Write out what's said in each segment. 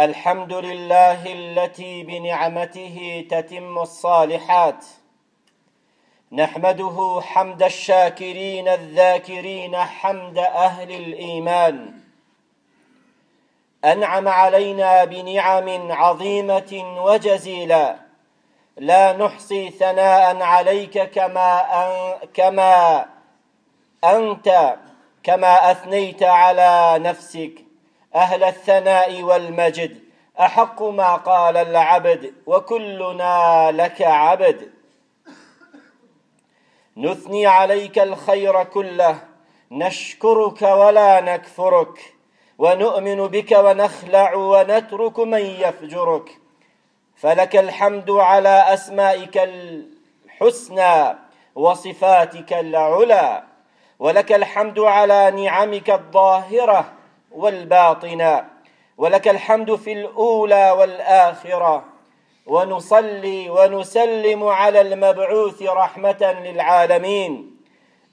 الحمد لله التي بنعمته تتم الصالحات نحمده حمد الشاكرين الذاكرين حمد أهل الإيمان أنعم علينا بنعم عظيمة وجزيلة لا نحصي ثناء عليك كما أن كما أنت كما أثنيت على نفسك أهل الثناء والمجد أحق ما قال العبد وكلنا لك عبد نثني عليك الخير كله نشكرك ولا نكفرك ونؤمن بك ونخلع ونترك من يفجرك فلك الحمد على أسمائك الحسنى وصفاتك العلى ولك الحمد على نعمك الظاهره والباطنة ولك الحمد في الأولى والآخرة ونصلي ونسلم على المبعوث رحمة للعالمين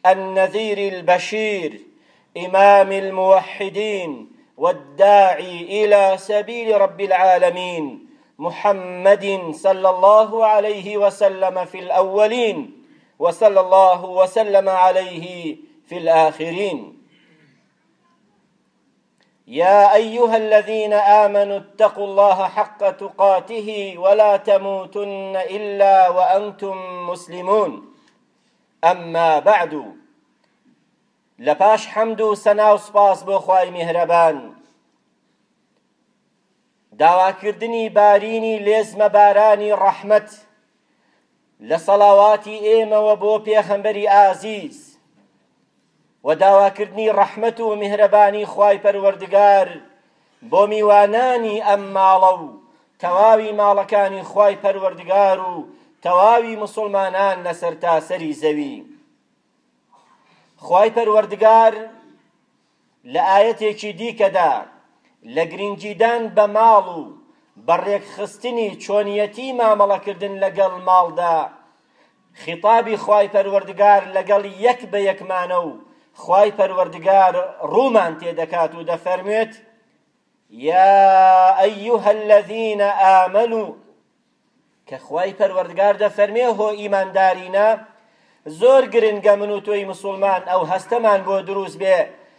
النذير البشير إمام الموحدين والداعي إلى سبيل رب العالمين محمد صلى الله عليه وسلم في الأولين وصلى الله وسلم عليه في الآخرين يا ايها الذين امنوا اتقوا الله حق تقاته ولا تموتن الا وانتم مسلمون اما بعد لە پاش حەمد و سەنا و سوپاس بۆ خوای میهرەبان داواکردنی بارینی لێزمە بارانی ڕەحمەت لە سەڵاواتی ئێمەوە بۆ پێخەمبەری ئازیز و داواکردنی ڕەحمەت و میهرەبانی خوای پەروەردگار بۆ میوانانی ئەم ماڵە و تەواوی ماڵەکانی خوای پەروەردگار و تەواوی مسوڵمانان لە سەرتاسەری زەوی خوای پەروەردگار لە ئاەتێکی دیکەدا لە گرنگیدان بە ماڵ و بە ڕێکخستنی چۆنیەتی مامەڵەکردن لەگەڵ ماڵدا خیتابی خوای پەروەردگار لەگەڵ یەک بە یەکمانە و خوای پەروەردگار ڕوومان تێ دەکات و دەفەرموێت یا ئەیها الذین آمنوا کە خوای پەروەردگار دەفەرمێ هۆ ئیماندارینە زۆر گرنگە من و تۆی مسلمان ئەو هەستەمان بۆ دروست بێ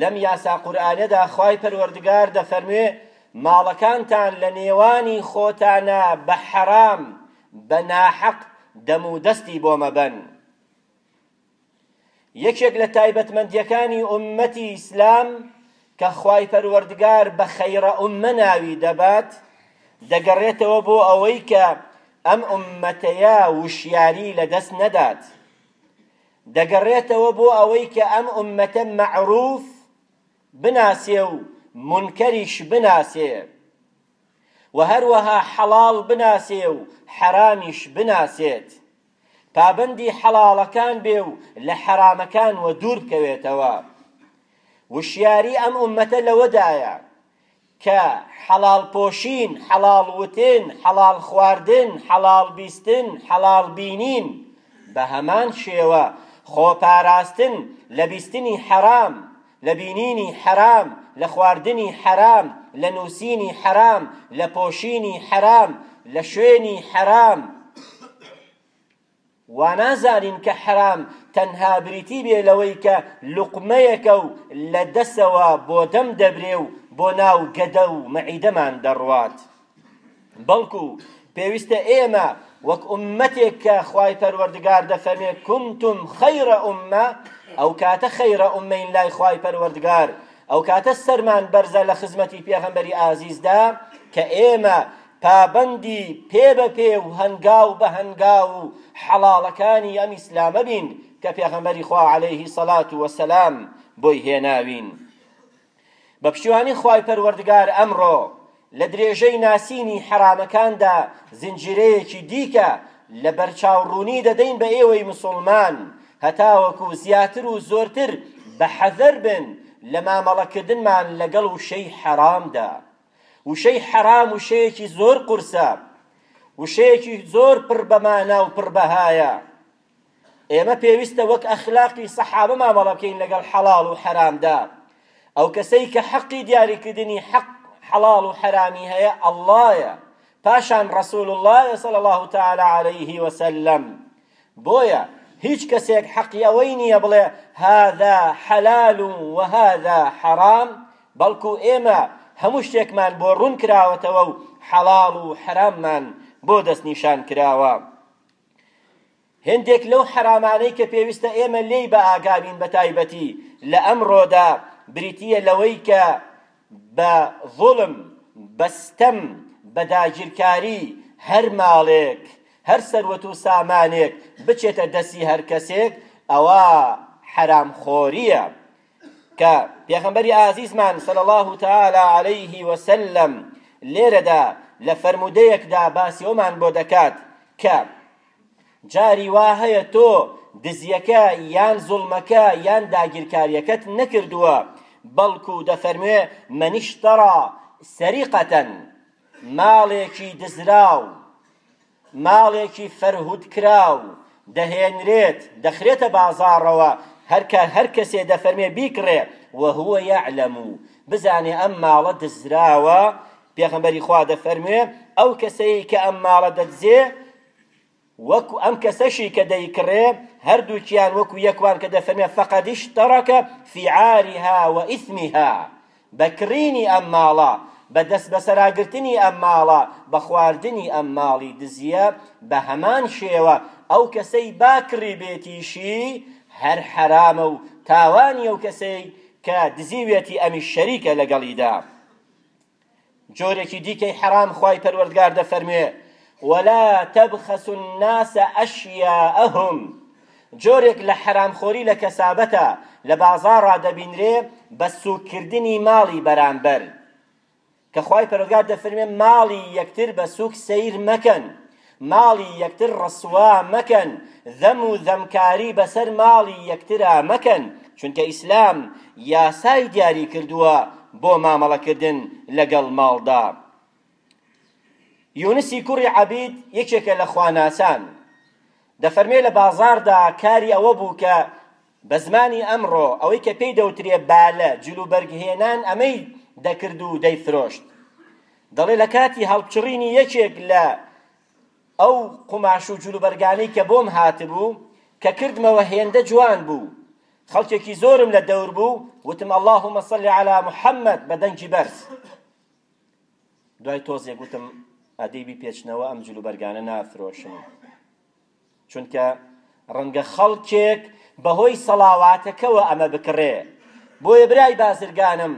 لەم یاسا قورئانەدا خوای پەروەردگار دەفەرموێ ماڵەکانتان لە نێوانی خۆتانا بە حەرام بە ناحەق دەم و دەستی بۆ مەبەن یەکێک لە تایبەتمەندیەکانی ئومەتی ئیسلام کە خوای پەروەردگار بە خەیرە ئومە ناوی دەبات دەگەڕێتەوە بۆ ئەوەی کە ئەم ئومەتەیە وشیاری لە دەست نەدات دەگەڕێتەوە بۆ ئەوەی کە ئەم ئوممەتە مەعروف بناسێ و مونکەریش بناسێ و هەروەها حەڵاڵ بناسێ و حەرامیش بناسێت پابەندی حەڵاڵەکان بێ و لە حەرامەکان وە دوور بکەوێتەوە وشیاری ئەم ئوممەتە لەوەدایە کە حەڵاڵ پۆشین، حەڵاڵ وتن، حەڵاڵ خواردن، حەڵاڵ بیستن، حەڵاڵ بینین، بە هەمان شێوە خۆپاراستن لە بیستنی حەرام، لە بینینی حەرام، لە خواردنی حەرام، لە نووسینی حەرام، لە پۆشینی حەرام، لە شوێنی حەرام. وانازانین کە حەرام تەنها بریتی بێ لەوەی کە لوقمەیەکە و لە دەسەوە بۆ دەم دەبرێ و بۆ ناو گەدە و مەعیدەمان دەڕوات بەڵکو پێویستە ئێمە وەک ئوممەتێک کە خوای پەروەردگار دەفەرمێ کنتم خەیرە ئوممە ئەو کاتە خەیرە ئوممەین لای خوای پەروەردگار ئەو کاتە سەرمان بەرزە لە خزمەتی پێغەمبەری ئازیزدا کە ئێمە پابەندی پێ بە پێ و هەنگاو بە هەنگاو و حەڵاڵەکانی ئەم ئیسلامە بین کە پێغەمبەری خوا علیه الصلوة والسلام بۆی هێناوین بە پشتیوانی خوای پەروەردگار ئەمڕۆ لە درێژەی ناسینی حەرامەکاندا زنجیرەیەکی دیکە لە بەرچاو ڕوونی دەدەین بە ئێوەی مسلمان هەتاوەکو زیاتر و زۆرتر بە حەزەر بن لە مامەڵەکردنمان لەگەڵ وشەی حەرامدا وشەی حەرام وشەیەکی زۆر قورسە وشەیەکی زۆر پڕ بە مانا و پڕ بەهایە ئێمە پێویستە وەک ئەخلاقی سەحابە مامەڵە بکەین لەگەڵ حەڵاڵ و حەرامدا ئەو کەسەی کە حەقی دیاریکردنی حەق حەڵاڵ و حەرامی هەیە ئەڵڵایە پاشان ڕەسول اللە صلی الله تعالی علیه وسلم بۆیە هیچ کەسێک حەقی ئەوەی نییە بڵێ هاذا حەلال و هاذا حەرام، بەڵکو ئێمە هەموو شتێکمان بۆ ڕوون کراوەتەوە و حەڵاڵ و حەراممان بۆ دەستنیشان کراوە. هێندێک لەو حەرامانەی کە پێویستە ئێمە لێی بەئاگابین بەتایبەتی لە ئەمڕۆدا بریتییە لەوەی کە بە زوڵم، بە ستەم، بە داگیرکاری هەر ماڵێک، هەر سەروەت و سامانێک بچێتە دەستی هەر کەسێک ئەوە حەرام خۆریە کە پێغەمبەری ئازیزمان صلی اللە تعالی علیه وسلم لێرەدا لە فەرموودەیەکدا باسی ئەومان بۆ دەکات کە جاری وا هەیە تۆ دزیەکە یان زوڵمەکە یان داگیرکاریەکەت نەکردووە بەڵکو دەفەرموێ منیشتەڕا سەریقەتەن ماڵێکی دزراو ماڵێکی فەرهود کراو دەهێنرێت دەخرێتە بازاڕەوە هەرکە هەر کەسێ دەفەرمێ بیکڕێ وهو یعلم بزانێ ئەم ماڵە دزراوە پێغەمبەری خوا دەفەرموێ، ئەو کەسەی کە ئەم ماڵە دەدزێ وەکو ئەم کەسەشی کە دەیکڕێ، هەردووکیان وەکو یەک وان کە دەفەرمێ، فقد اشترک فی عارها و اثمها، بە کڕینی ئەم ماڵە، بە دەست بەسەراگرتنی ئەم ماڵە، بە خواردنی ئەم ماڵی دزییە، بە هەمان شێوە ئەو کەسەی با کڕیبێتیشی هەر حەرامە و تاوانی ئەو کەسەی کە دزیوێتی ئەمیش شەریکە لەگەڵیدا. جۆرێکی دیکەی حەرام خوای پەروەردگار دەفەرموێ ولا تبخسوا الناس اشیاءهم جۆرێک لە حەرامخۆری لە کەسابەتە لە بازاڕا دەبینرێ بە سوککردنی ماڵی بەرامبەر کە خوای پەروەردگار دەفەرمێ ماڵی یەکتر بە سوک سەیر مەکەن ماڵی یەکتر ڕسوا مەکەن ذەم و ذەمکاری بەسەر ماڵی یەکترا مەکەن چونکە ئیسلام یاسای دیاری کردووە بۆ مامەڵە کردن لەگەڵ ماڵدا یونسی کوڕی عەبید یەکێکە لە خواناسان دەفەرمێ لە بازاردا کاری ئەوە بوو کە بە زمانی ئەمڕۆ ئەوەی کە پێی دەوترێ بالە، جلوبەرگ هێنان ئەمەی دەکرد و دەیفرۆشت. دەڵێ لە کاتی هەڵپچڕینی یەکێک لە ئەو قوماش و جلوبەرگانەی کە بۆم هاتبوو کە کردمەوە هێندە جوان بوو خەڵکێکی زۆرم لە دەور بوو وتم اللهم صل على محمد بە دەنگی بەرز دوای تۆزێک وتم ئەدەی بیپێچنەوە ئەم جلوبەرگانە نافرۆشم چونکە ڕەنگە خەڵکێک بەهۆی سەڵاواتەکەوە ئەمە بکڕێ بۆیە برای بازرگانم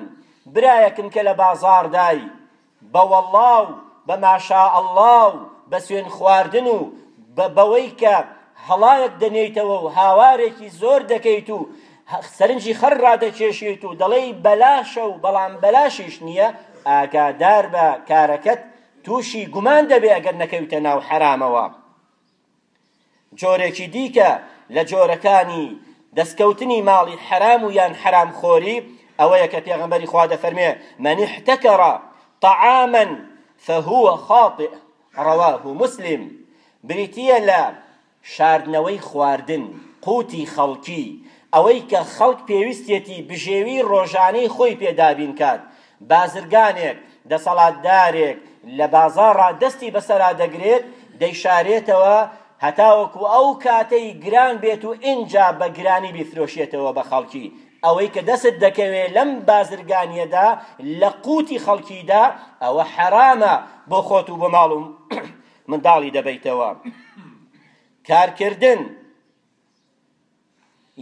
برایەکم کە لە بازاڕدای بە وەڵڵا و بە ماشا ئەڵڵا و بە سوێن خواردن و بەوەی کە هەڵایەک دەنێیتەوە و هاوارێکی زۆر دەکەیت و سەرنجی خەر ڕادەکێشیت و دەڵێی بەلاشە و بەڵام بەلاشیش نییە ئاگادار بە کارەکەت تووشی گومان دەبێ ئەگەر نەکەویتە ناو حەرامەوە جۆرێکی دیکە لە جۆرەکانی دەستکەوتنی ماڵی حەرام و یان حەرام خۆری ئەوەیە کە پێغەمبەری خوا دەفەرمێ من احتکر طعاما فهو خاطئ رواه مسلم بریتیە لە شاردنەوەی خواردن قوتی خەڵکی ئەوەی کە خەڵک پێویستێتی بژێوی ڕۆژانەی خۆی پێ دابین کات بازرگانێک، دەسەڵاتدارێک، لە بازاڕا دەستی بەسەرا دەگرێت، دەیشارێتەوە هەتاوەکو ئەو کاتەی گران بێت و ئینجا بە گرانی بیفرۆشێتەوە بە خەڵکی، ئەوەی کە دەست دەکەوێت لەم بازرگانیەدا لە قوتی خەڵکیدا ئەوە حەرامە بۆ خۆت و بۆ ماڵ و منداڵی دەبەیتەوە کارکردن.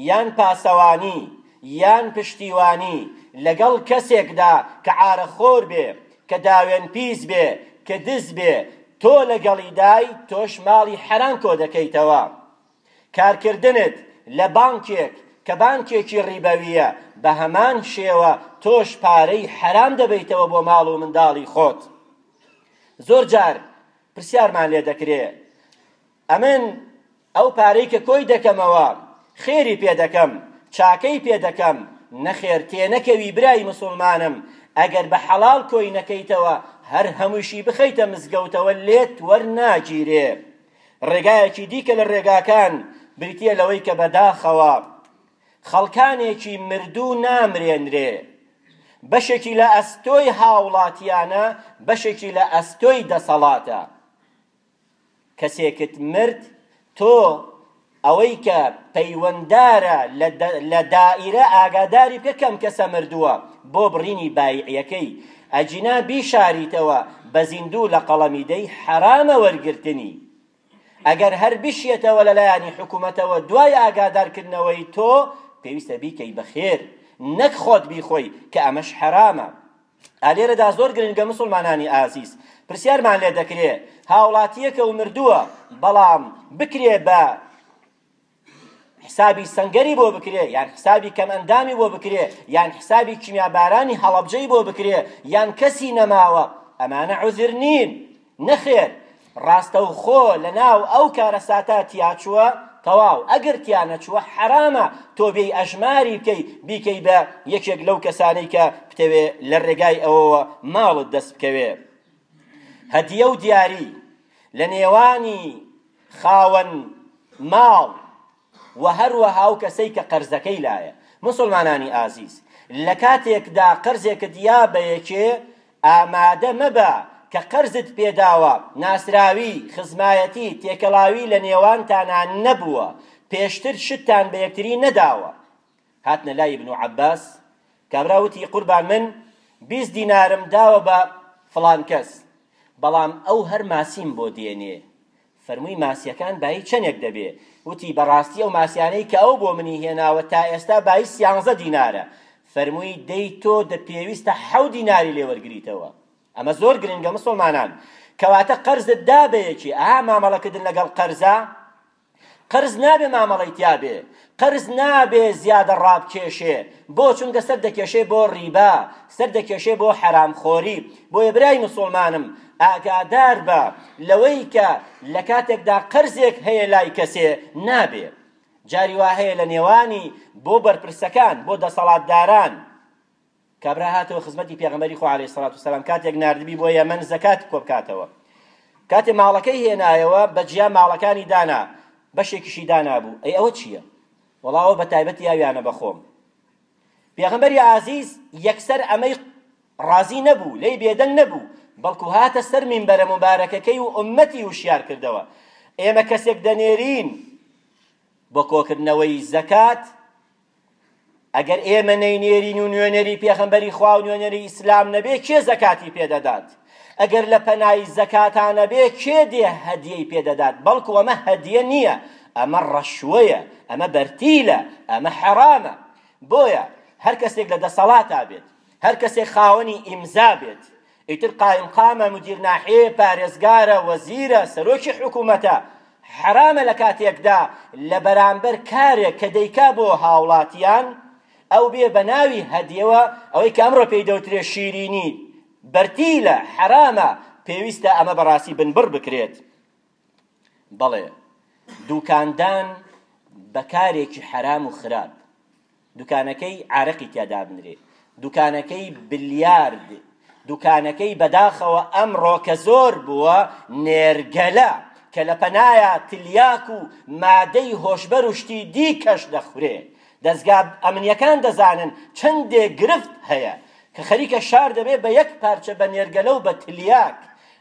یان پاسەوانی یان پشتیوانی لەگەڵ کەسێکدا کە عارە خۆر بێ کە داوێن پیس بێ کە دز بێ تۆ لەگەڵی دای تۆش ماڵی حەرام کۆ دەکەیتەوە کارکردنت لە بانکێک کە بانکێکی ڕیبەویە بە هەمان شێوە تۆش پارەی حەرام دەبەیتەوە بۆ ماڵ و منداڵی خۆت زۆر جار پرسیارمان لێ دەکرێ ئەمن ئەو پارەی کە کۆی دەکەمەوە خێری پێ دەکەم چاکەی پێ دەکەم نەخێر تێنەکەوی برای مسوڵمانم ئەگەر بە حەڵاڵ کۆی نەکەیتەوە هەر هەمووشی بخەیتە مزگەوتەوە لێت وەرناگیرێ ڕێگایەکی دیکە لە ڕێگاکان بریتیە لەوەی کە بەداخەوە خەڵکانێکی مردوو نامرێنرێ بەشێکی لە ئەستۆی هاوڵاتیانە بەشێکی لە ئەستۆی دەسەڵاتە کەسێکت مرد تۆ ئەوەی کە پەیوەندارە لە دائیرە ئاگاداری بکە کەم کەسە مردووە بۆ بڕینی بایعیەکەی ئەگینا بیشاریتەوە بە زیندوو لە قەڵەمی دەی حەرامە وەرگرتنی ئەگەر هەر بشیێتەوە لەلایەنی حکوومەتەوە دوای ئاگادارکردنەوەی تۆ پێویستە بیکەی بەخێر نەک خۆت بیخۆی کە ئەمەش حەرامە ئالێرەدا زۆر گرنگە موسڵمانانی ئازیز پرسیارمان لێ دەکرێ هاوڵاتیەکە و مردووە بەڵام بکرێ بە حسابی سنگەری بۆ بکرێ یان حسابی کەم ئەندامی بۆ بکرێ یان حسابی کیمیابارانی هەڵەبجەی بۆ بکرێ یان کەسی نەماوە ئەمانە عوزر نین نەخێر ڕاستەوخۆ لەناو ئەو کارەساتە تیاچووە تەواو ئەگەر تیانەچووە حەرامە تۆ بێی ئەژماری بکەی بیکەی بە یەکێک لەو کەسانەی کە بتەوێ لە ڕێگای ئەوەوە ماڵت دەست بکەوێ هەدیە و دیاری لە نێوانی خاوەن ماڵ وە هەروەها ئەو کەسەی کە قەرزەکەی لایە. موسڵمانانی ئازیز، لە کاتێکدا قەرزێکت یا بە یەکێ، ئامادە مەبە کە قەرزت پێداوە، ناسراوی، خزمایەتی، تێکەڵاوی لە نێوانتانا نەبووە، پێشتر شتتان بە یەکتری نەداوە. هاتنە لای ابن عباس، کابرا وتی، قوربان من بیست دینارم داوە بە فڵان کەس، بەڵام ئەو هەر ماسیم بۆ دێنێ، فەرمووی ماسیەکان بایی چەنێک دەبێ؟ وتی، بەڕاستی ئەو ماسیانەی کە ئەو بۆ منی هێناوە تا ئێستا بایی سیانزە دینارە. فەرمووی، دەی تۆ دە پێویستە حەو دیناری لێ وەرگریتەوە. ئەمە زۆر گرنگە موسڵمانان. کەواتە قەرزت دا بە یەکێ، ئەها مامەڵەکردن لەگەڵ قەرزە؟ قەرز نابێ مامەڵەی تیا بێ. قەرز نابێ زیادە ڕابکێشێ بۆ چونکە سەر دەکێشێ بۆ ڕیبا سەر دەکێشێ بۆ حەرام خۆری بۆیە برای مسوڵمانم ئاگادار بە لەوەی کە لە کاتێکدا قەرزێک هەیە لای کەسێ نابێ جاری وا هەیە لە نێوانی بۆ بەرپرسەکان بۆ دەسەڵاتداران کابرا هاتەوە خزمەتی پێغەمبەری خوا علیە سڵات وسلام کاتێک ناردبی بۆ یەمەن زەکات کۆبکاتەوە کاتێ ماڵەکەی هێنایەوە بە جیا ماڵەکانی دانا بەشێکیشی دانابوو ئەی ئەوە چییە وەڵاوە بە تایبەتی یاویانە بەخۆم پێغەمبەری عزیز یەکسەر ئەمەی ڕازی نەبوو لێی بێدەنگ نەبوو بەڵکو هاتە سەر مینبەرە مبارەکەکەی و ئومەتی وشیار کردەوە ئێمە کەسێک دەنێرین بۆ کۆکردنەوەی زەکات ئەگەر ئێمە نەینێرین و نوێنەری پێخەمبەری خوا و نوێنەری ئیسلام نەبێ کێ زەکاتی پێدەدات ئەگەر لە پەنای زەکاتانە بێ کێ دێ هەدیەی پێدەدات بەڵکو ئەمە هەدیە نییە ئەمە ڕەشوەیە ئەمە بەرتیلە ئەمە حەرامە بۆیە هەر کەسێک لە دەسەڵاتا بێت هەر کەسێک خاوەنی ئیمزا بێت ئیتر قائیمقامە مدیر ناحیەیە پارێزگارە وەزیرە سەرۆکی حکومەتە حەرامە لە کاتێکدا لە بەرامبەر کارێک کە دەیکا بۆ هاوڵاتیان ئەو بێ بە ناوی هەدیەوە ئەوەی کە ئەمڕۆ پێی دەوترێ شیرینی بەرتیلە حەرامە پێویستە ئەمە بەڕاستی بنبڕ بکرێت بەڵێ دووکاندان بە کارێکی حەرام و خراپ دوکانەکەی عارەقی تیا دابنرێ دوکانەکەی بلیارد دوکانەکەی بەداخەوە ئەمڕۆ کە زۆر بووە نێرگەلە کە لە پەنایا تلیاک و مادەی هۆشبەر و شتی دی کەش دەخورێ دەستگا ئەمنیەکان دەزانن چەندێ گرفت هەیە کە خەریکە شار دەبێ بە یەک پارچە بە نێرگەلە و بە تلیاک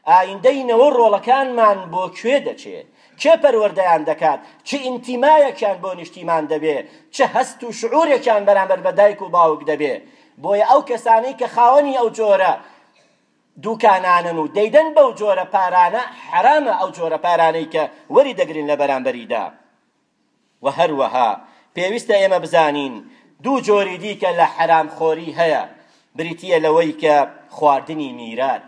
ئایندەی نەوە ڕۆڵەکانمان بۆ کوێ دەچێت کێ پەروەردەیان دەکات، چ ئینتیمایەکیان بۆ نیشتیمان دەبێ، چ هەست و شعورێکیان بەرامبەر بە دایک و باوک دەبێ. بۆیە ئەو کەسانەی کە خاوەنی ئەو جۆرە دوکانانەن و دەیدەن بەو جۆرە پارانە، حەرامە ئەو جۆرە پارانەی کە وەری دەگرن لە بەرامبەریدا. وە هەروەها پێویستە ئێمە بزانین دوو جۆری دیکە لە حەرامخۆری هەیە، بریتییە لەوەی کە خواردنی میرات،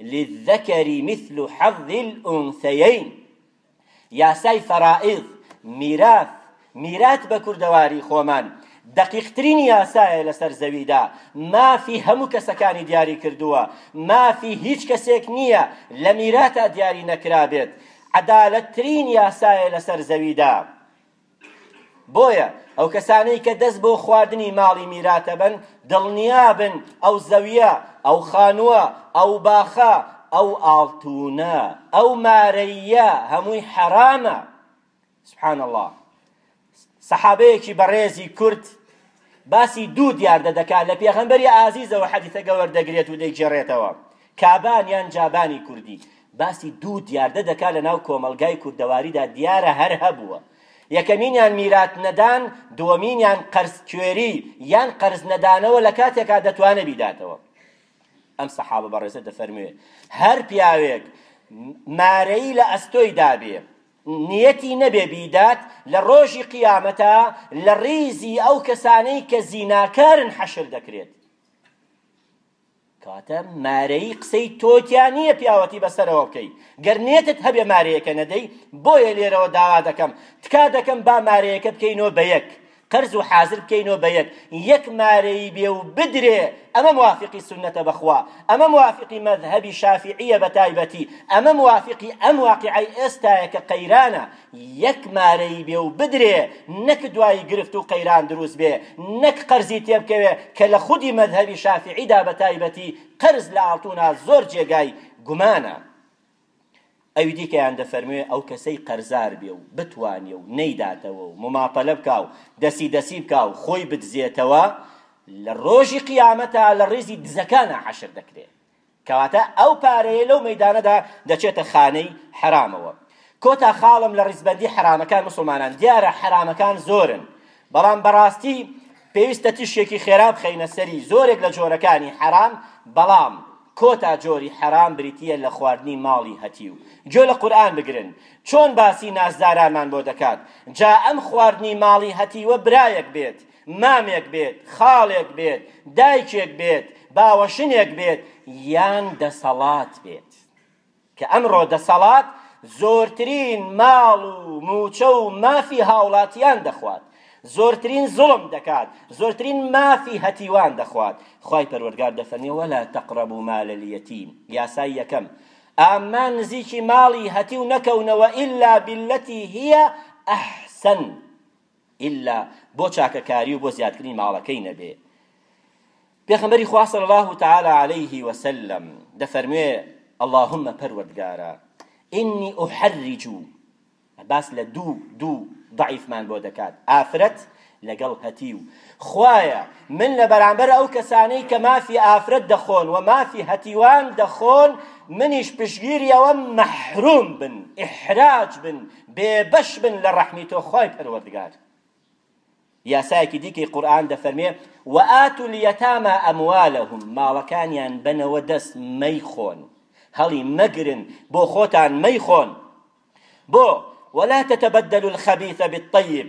للذکر مثل حظ الانثیین، یاسای فەرائیض، میراث، میرات بە کوردەواری خۆمان، دەقیقترین یاسایە لەسەر زەویدا، مافی هەموو کەسەکانی دیاری کردووە، مافی هیچ کەسێک نییە لە میراتا دیاری نەکرابێت، عەدالەتترین یاسایە لەسەر زەویدا. بۆیە ئەو کەسانەی کە دەست بۆ خواردنی ماڵی میراتەبن دڵنیابن ئەو زەویە ئەو خانووە ئەو باخە ئەو ئاڵتونە ئەو مارەیە هەمووی حەرامە سبحان الله سەحابەیەکی بەڕێزی کورد باسی دوو دیاردە دەکات لە پێغەمبەری ئازیزەوە حەدیثەگە وەردەگرێت و دەیگێڕێتەوە، کابان یان جابانی کوردی، باسی دوو دیاردە دەکات لە ناو کۆمەڵگای کوردەواریدا دیارە هەر هەبووە، یەکەمینیان میرات نەدان، دووەمینیان قەرز کوێری یان قەرز نەدانەوە لە کاتێکا دەتوانێت بیداتەوە. ئەم سەحابە بەڕێزە دەفەرموێت، هەر پیاوێک مارەیی لە ئەستۆی دابێ، نیەتی نەبێ بیدات لە ڕۆژی قیامەتا لە ڕیزی ئەو کەسانەی کە زیناکارن حەشر دەکرێت کەواتە مارەی قسەی تۆ تیا نییە پیاوەتی بەسەرەوە بکەی گەر نێتت هەبێ مارەیەکە نەدەی بۆیە لێرەوە داوا دەکەم تکا دەکەم با مارەیەکە بکەینەوە بە یەک قەرز و حازر بکەینۆ بە یەک یەک مارەیی بێ و بدرێ ئەمە موافقی سونەتە بەخوا ئەمە موافقی مەزهەبی شافیعیە بەتایبەتی ئەمە موافقی ئەم واقیعەی ئێستایە کە قەیرانە یەک مارەیی بێ و بدرێ نەک دوایی گرفت و قەیران دروست بێ نەک قەرزی تێبکەوێ کە لە خودی مەزهەبی شافیعیدا بەتایبەتی قەرز لە ئاڵتونا زۆر جێگای گومانە ئەوی دیکەیان دەفەرموێ ئەو کەسەی قەرزار بێ و بتوانێ و نەیداتەوە و مماطلە بکا و دەسی دەسی بکا و خۆی بدزێتەوە لە ڕۆژی قیامەتا لە ڕیزی دزەکانا حەشر دەکرێ کەواتە ئەو پارەیە لەو مەیدانەدا دەچێتە خانەی حەرامەوە کۆتا خاڵم لە ڕیزبەندی حەرامەکان مسوڵمانان دیارە حەرامەکان زۆرن بەڵام بەڕاستی پێویستە تیشکێکی خێرا بخەینە سەری زۆرێک لە جۆرەکانی حەرام، بەڵام کۆتا جۆری حەرام بریتییە لە خواردنی ماڵی هەتیو. گوێ لە قورئان بگرن چۆن باسی نازدارانمان بۆ دەکات، جا ئەم خواردنی ماڵی هەتیوە برایەک بێت، مامێک بێت، خاڵێک بێت، دایکێک بێت، باوەشنێک بێت، یان دەسەڵات بێت. کە ئەمڕۆ دەسەڵات زۆرترین ماڵ و مووچە و مافی هاوڵاتیان دەخوات، زۆرترین زوڵم دەکات، زۆرترین مافی هەتیوان دەخوات، خوای پەروەردگار دەفەرموێ، ولا تقربوا مال الیتیم، یاسای یەکەم، ئامما نزیکی ماڵی هەتیو نەکەونەوە الا باللتی هی احسن، ئیلا بۆ چاکەکاری و بۆ زیادکردنی ماڵەکەی نەبێ پێخەمبەری خوا صلی الله تعالی علیه و سلم دەفەرموێ اللهم پەروەردگارە ئینی ئوحرج باس لە دوو دوو ضعیفمان بۆ دەکات ئافرەت لەگەڵ هەتی و خوایە من لە بەرامبەر ئەو کەسانەی کە مافی ئافرەت دەخۆن و مافی هەتیوان دەخۆن منیش پشگیریەوە مەحروم بن ئحراج بن بێ بەش بن لە ڕەحمی تۆ خوای پەروەردگار. یاسایەکی دیکەی قورئان دەفەرمێ، وآتوا الیتامی اموالهم، ماڵەکانیان بەنەوە دەست، مەیخۆن، هەڵی مەگرن، بۆ خۆتان مەیخۆن. بۆ؟ ولا تتبدلوا الخبیث بالطیب،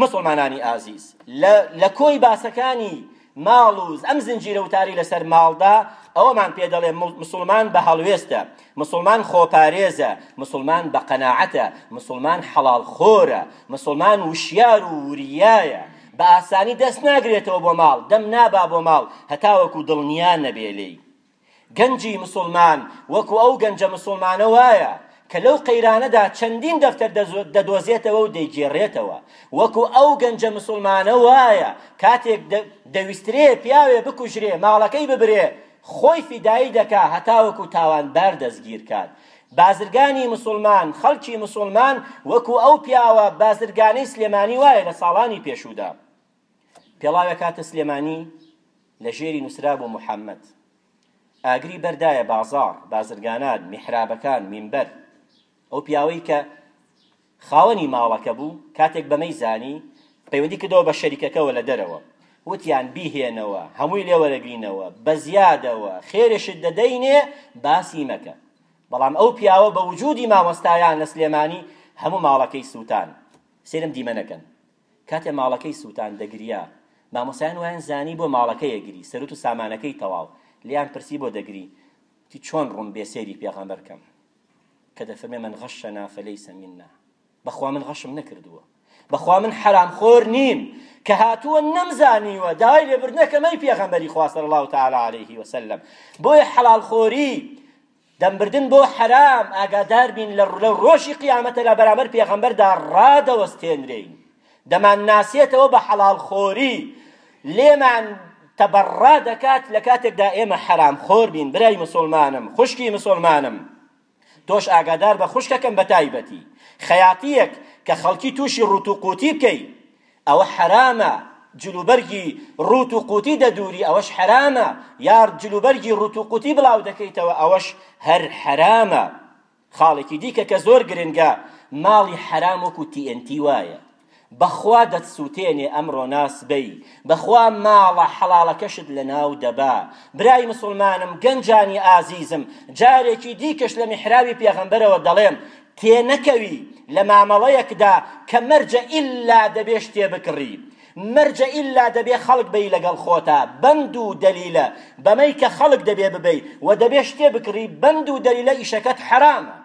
موسڵمانانی ئازیز لە لە کۆی باسەکانی ماڵ و ئەم زنجیرە وتاری لەسەر ماڵدا ئەوەمان پێ دەڵێ مسلمان بە هەڵوێستە مسلمان خۆپارێزە مسلمان بە قەناعەتە مسلمان حەڵاڵ خۆرە مسلمان وشیار و وریایە بە ئاسانی دەست ناگرێتەوە بۆ ماڵ دەم نابا بۆ ماڵ هەتاوەکو دڵنیا نەبێ لێی گەنجی مسوڵمان وەکو ئەو گەنجە مسوڵمانە وایە کە لەو قەیرانەدا چەندین دەفتەر دەدۆزێتەوە و دەیگێڕێتەوە، وەکو ئەو گەنجە مسوڵمانە وایە کاتێک دەویسترێ پیاوێ بکوژرێ، ماڵەکەی ببرێ، خۆی فیدایی دەکا هەتاوەکو تاوانبار دەستگیر کات. بازرگانی مسوڵمان، خەڵکی مسوڵمان وەکو ئەو پیاوە بازرگانەی سلێمانی وایە لە ساڵانی پێشوودا. پێڵاوێک هاتە سلێمانی لە ژێری نووسرابوو محەمەد. ئاگری بەر دایە بازاڕ، بازرگانان، میحرابەکان، مینبەر. ئەو پیاوەی کە خاوەنی ماڵەکە بوو، کاتێک بەمەی زانی، پەیوەندی کردەوە بە شەریکەکەوە لە دەرەوە. وتیان بیهێنەوە، هەمووی لێ وەرەگرینەوە، بە زیادەوە، خێرێشت دەدەینێ، باسی مەکە. بەڵام ئەو پیاوە بە وجودی مامۆستایان لە سلێمانی هەموو ماڵەکەی سووتان. سەیرم دیمەنەکەن. کاتێ ماڵەکەی سووتان دەگریا مامۆستایان وایان زانی بۆ ماڵەکەی ئەگری سەروت و سامانەکەی تەواو لێیان پرسی بۆ دەگری وتی چۆن ڕووم بێ سێری پێغەمبەر کەم کە دەفەرمێ من غەشەنا فەلیسە منا بەخوا من غەشم نەکردووە بەخوا من حرام خۆر نیم کە هاتووە نەمزانیوە داوای لێبردنەکەمەی پێغەمبەری خوا صلی الله تعالی علیه وسلم بۆیە حلال خۆری دەم بردن بۆ حەرام ئاگادار بین لە ڕۆژی قیامەتە لە بەرامبەر پێغەمبەردا ڕادەوەستێنرێین دەمان ناسێتەوە بە حەڵاڵ خۆری لێمان تەبەڕا دەکات لە کاتێکدا ئێمە حەرام خۆر بین برای مسلمانم خوشکی مسلمانم تۆش ئاگادار بە خوشکەکەم بە تایبەتی خەیاتیەک کە خەڵکی تووشی ڕوت و قوتی بکەی ئەوە حەرامە جل و بەرگی ڕووت و قووتی دەدووری ئەوەش حەرامە یار جل و بەرگی ڕووت و قووتی بڵاو دەکەیتەوە ئەوەش هەر حەرامە خاڵێکی دیکە کە زۆر گرنگە ماڵی حەرام وەکو تی ئێن تی وایە بەخوا دەتسووتێنێ ئەمڕۆ ناس بەی بەخوا ماڵە حەڵاڵەکەشت لەناو دەبا برای مسلمانم گەنجانی ئازیزم جارێکی دیکەش لە میحرابی پێغەمبەرەوە دەڵێم تێنەکەوی لە مامەڵەیەکدا کە مەرجە ئیللا دەبێ شتێ بکڕی، مەرجە ئیللا دەبێ خەڵک بێی لەگەڵ خۆتا، بەند و دەلیلە بەمەی کە خەڵک دەبێ ببەی و دەبێ شتێ بکڕی بەند و دەلیلە ئیشەکەت حەرامە.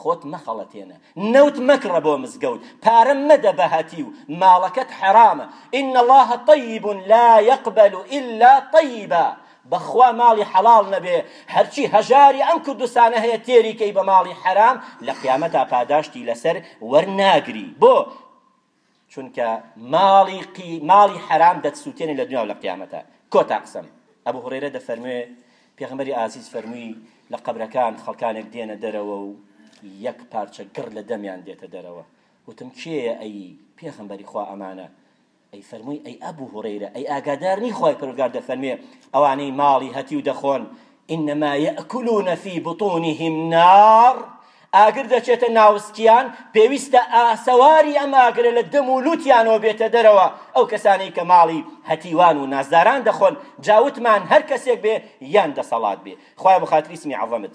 خۆت مەخەڵەتێنە، نەوت مەکڕە بۆ مزگەوت، پارە مەدە بە هەتی و ماڵەکەت حەرامە، ان اللە طیب لا یقبل الا طیبا. بەخوا ماڵی حەڵاڵ نەبێ هەرچی هەژاری ئەم کوردستانە هەیە تێری کەی بە ماڵی حەرام لە قیامەتا پاداشتی لەسەر وەرناگری بۆ چونکە ماڵی قی ماڵی حەرام دەتسوتێنێ لە دنیا و لە قیامەتا کۆتا قسەم ئەبو هورێرە دەفەرموێ پێغمبەری ئازیز فەرمووی لە قەبرەکان خەڵکانێک دێنە دەرەوە و یەک پارچە گڕ لە دەمیان دێتە دەرەوە وتم کێیە ئەی پێغمبەری خوا ئەمانە ئەی فەرمووی ئەی ئەبو هورەیرە ئەی ئاگادار نی خوای پەروەردگار دەفەرموێ ئەوانەی ماڵی هەتیو دەخۆن انما یاکلون فی بطونهم نار ئاگر دەچێتە ناوسکیان پێویستە ئاسەواری ئەم ئاگرە لە دەم و لوتیانەوە بێتە دەرەوە ئەو کەسانەی کە ماڵی هەتیوان و نازداران دەخۆن جاوتمان هەر کەسێک بێ یان دەسەڵات بێ خوای بخاتری سمی عەظەمت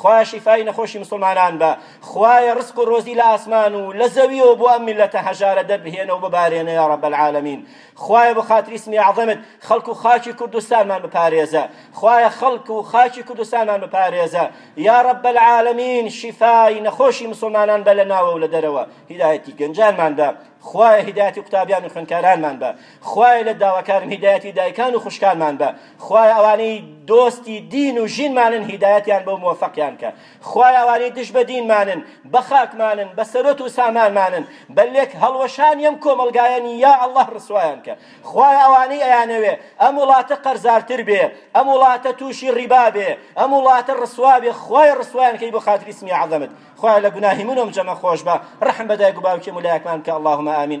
خوایە شیفای نەخۆشی مسوڵمانان بە، خوایە ڕزق و ڕۆزی لە ئاسمان و لە زەویەوە بۆ ئەم میللەتە هەژارە دەربهێنە و ببارێنە یا رب العالمین خوایە بۆ خاتری اسمی اعظمت خەڵک و خاکی کوردستانمان بپارێزە خوایە خەڵک و خاکی کوردستانمان بپارێزە یا رب العالمین شیفای نەخۆشی مسوڵمانان بە لە ناوە و لە دەرەوە هیدایەتی گەنجانمان بە خوایە هیدایەتی قوتابیان و خوێندکارانمان بە خوایە لێت داواکارم هیدایەتی دایکان و خوشکانمان بە خوایە ئەوانەی دۆستی دین و ژینمانن هیدایەتیان بە و موفقیان کە خوایە ئەوانەی دژ بە دینمانن بە خاکمانن بە سەروەت و سامانمانن بە لێک هەڵوەشانی ئەم کۆمەڵگایەن یا اللە ڕسوایان کە خوایە ئەوانەی ئەیانەوێ ئەم وڵاتە قەرزارتر بێ ئەم وڵاتە تووشی ڕیبا بێ ئەم وڵاتە ڕسوا بێ خوایە ڕسوایان کەی بۆ خاتری سمی عەزەمت خوایە لە گوناهی من و ئەم جەمە خۆشبە ڕەحم بە دایک و باوکیم و لایەکمان بکە اللهم امین.